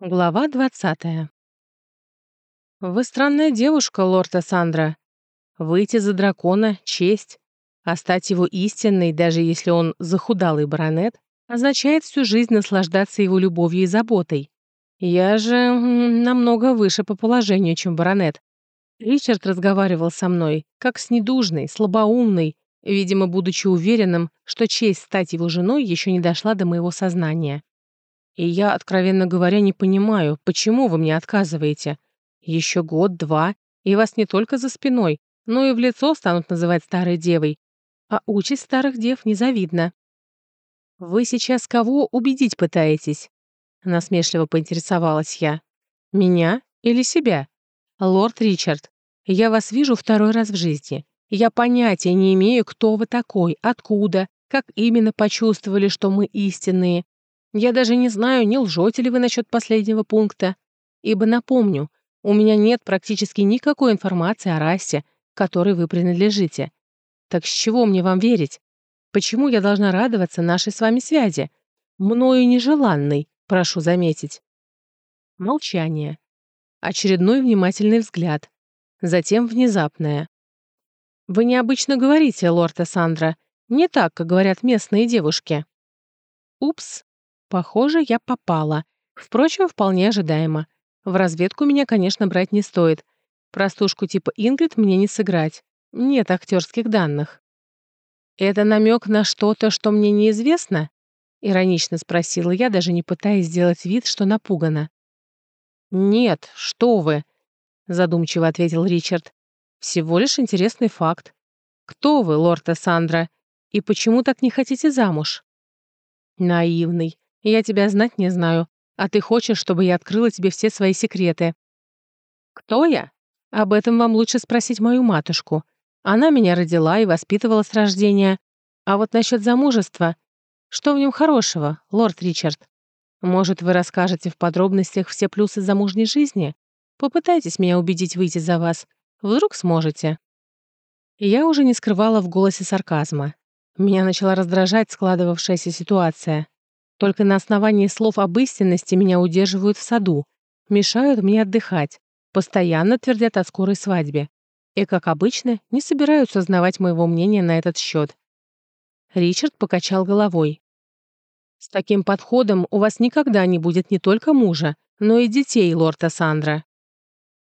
Глава 20. Вы странная девушка, лорд Ассандра. Выйти за дракона — честь, а стать его истинной, даже если он захудалый баронет, означает всю жизнь наслаждаться его любовью и заботой. Я же намного выше по положению, чем баронет. Ричард разговаривал со мной, как с недужной, слабоумной, видимо, будучи уверенным, что честь стать его женой еще не дошла до моего сознания. И я, откровенно говоря, не понимаю, почему вы мне отказываете. Еще год-два, и вас не только за спиной, но и в лицо станут называть старой девой. А участь старых дев незавидна. «Вы сейчас кого убедить пытаетесь?» Насмешливо поинтересовалась я. «Меня или себя?» «Лорд Ричард, я вас вижу второй раз в жизни. Я понятия не имею, кто вы такой, откуда, как именно почувствовали, что мы истинные, я даже не знаю, не лжете ли вы насчет последнего пункта. Ибо напомню, у меня нет практически никакой информации о расе, которой вы принадлежите. Так с чего мне вам верить? Почему я должна радоваться нашей с вами связи? Мною нежеланной, прошу заметить. Молчание. Очередной внимательный взгляд. Затем внезапное. Вы необычно говорите, лорд Эссандра. Не так, как говорят местные девушки. Упс. Похоже, я попала. Впрочем, вполне ожидаемо. В разведку меня, конечно, брать не стоит. Простушку типа Ингрид мне не сыграть. Нет актерских данных. «Это намек на что-то, что мне неизвестно?» — иронично спросила я, даже не пытаясь сделать вид, что напугана. «Нет, что вы!» — задумчиво ответил Ричард. «Всего лишь интересный факт. Кто вы, лорд Эссандра, и почему так не хотите замуж?» «Наивный. Я тебя знать не знаю, а ты хочешь, чтобы я открыла тебе все свои секреты. Кто я? Об этом вам лучше спросить мою матушку. Она меня родила и воспитывала с рождения. А вот насчет замужества... Что в нем хорошего, лорд Ричард? Может, вы расскажете в подробностях все плюсы замужней жизни? Попытайтесь меня убедить выйти за вас. Вдруг сможете. Я уже не скрывала в голосе сарказма. Меня начала раздражать складывавшаяся ситуация. Только на основании слов об истинности меня удерживают в саду, мешают мне отдыхать, постоянно твердят о скорой свадьбе. И, как обычно, не собираются знавать моего мнения на этот счет. Ричард покачал головой. «С таким подходом у вас никогда не будет не только мужа, но и детей, лорд Ассандра».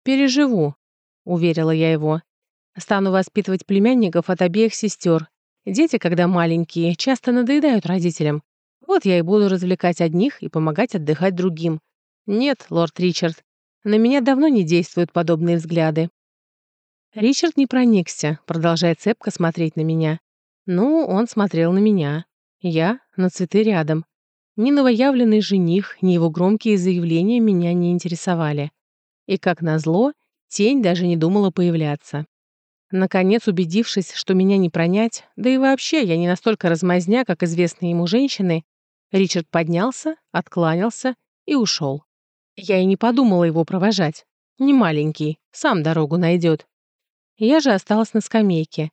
«Переживу», — уверила я его. «Стану воспитывать племянников от обеих сестер. Дети, когда маленькие, часто надоедают родителям, вот я и буду развлекать одних и помогать отдыхать другим. Нет, лорд Ричард, на меня давно не действуют подобные взгляды. Ричард не проникся, продолжая цепко смотреть на меня. Ну, он смотрел на меня. Я — на цветы рядом. Ни новоявленный жених, ни его громкие заявления меня не интересовали. И, как назло, тень даже не думала появляться. Наконец, убедившись, что меня не пронять, да и вообще я не настолько размазня, как известные ему женщины, Ричард поднялся, откланялся и ушел. Я и не подумала его провожать. Не маленький, сам дорогу найдет. Я же осталась на скамейке.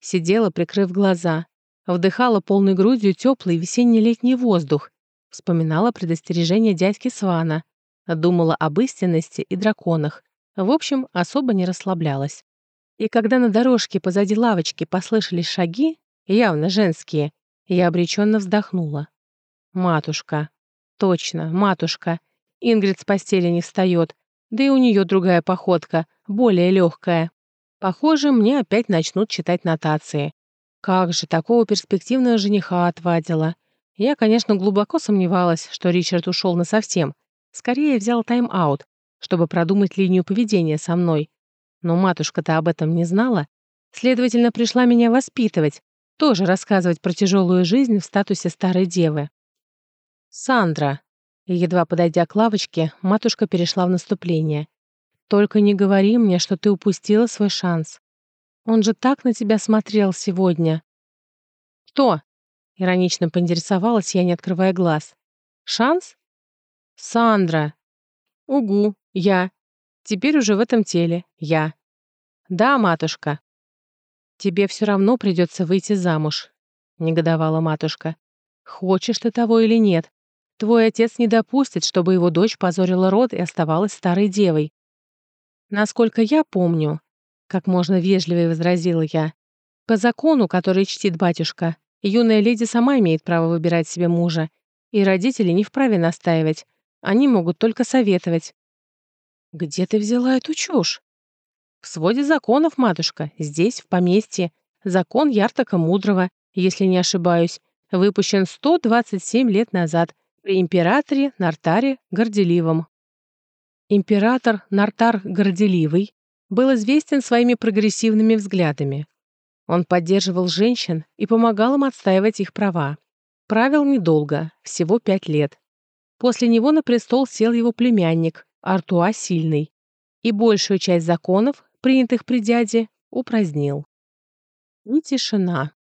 Сидела, прикрыв глаза. Вдыхала полной грудью теплый весенне-летний воздух. Вспоминала предостережение дядьки Свана. Думала об истинности и драконах. В общем, особо не расслаблялась. И когда на дорожке позади лавочки послышались шаги, явно женские, я обреченно вздохнула. Матушка. Точно, матушка. Ингрид с постели не встает. Да и у нее другая походка, более легкая. Похоже, мне опять начнут читать нотации. Как же такого перспективного жениха отвадила. Я, конечно, глубоко сомневалась, что Ричард ушел насовсем. Скорее взял тайм-аут, чтобы продумать линию поведения со мной. Но матушка-то об этом не знала. Следовательно, пришла меня воспитывать, тоже рассказывать про тяжелую жизнь в статусе старой девы. «Сандра!» Едва подойдя к лавочке, матушка перешла в наступление. «Только не говори мне, что ты упустила свой шанс. Он же так на тебя смотрел сегодня». «Кто?» — иронично поинтересовалась я, не открывая глаз. «Шанс?» «Сандра!» «Угу, я. Теперь уже в этом теле. Я». «Да, матушка». «Тебе все равно придется выйти замуж», — негодовала матушка. «Хочешь ты того или нет, Твой отец не допустит, чтобы его дочь позорила род и оставалась старой девой. Насколько я помню, как можно вежливее возразила я, по закону, который чтит батюшка, юная леди сама имеет право выбирать себе мужа, и родители не вправе настаивать, они могут только советовать. Где ты взяла эту чушь? В своде законов, матушка, здесь, в поместье, закон Яртака Мудрого, если не ошибаюсь, выпущен 127 лет назад при императоре Нартаре Горделивом. Император Нартар Горделивый был известен своими прогрессивными взглядами. Он поддерживал женщин и помогал им отстаивать их права. Правил недолго, всего пять лет. После него на престол сел его племянник, Артуа Сильный, и большую часть законов, принятых при дяде, упразднил. И тишина.